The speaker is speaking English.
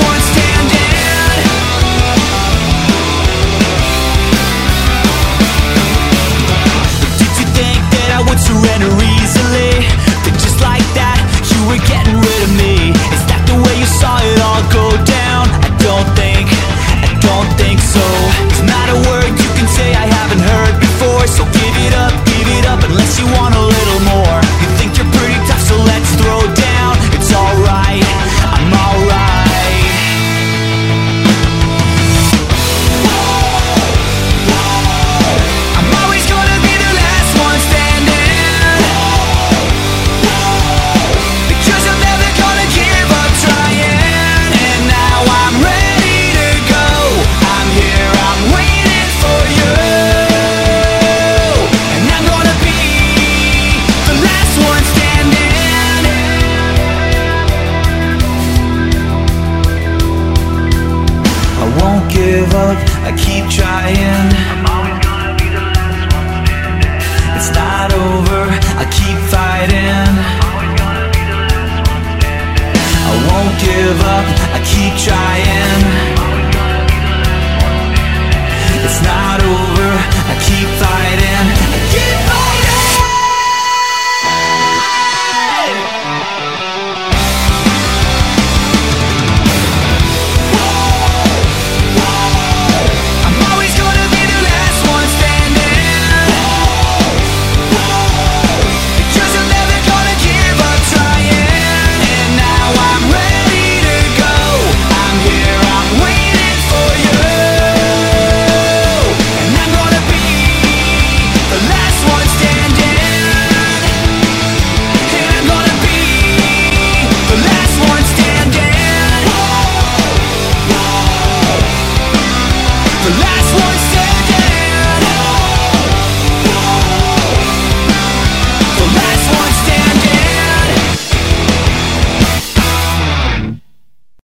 once standing. I keep trying. I'm always gonna be the last one standing. It's not over, I keep fighting. I'm always gonna be the last one standing. I won't give up, I keep trying. I'm always gonna be the last one standing. It's not over, I keep fighting.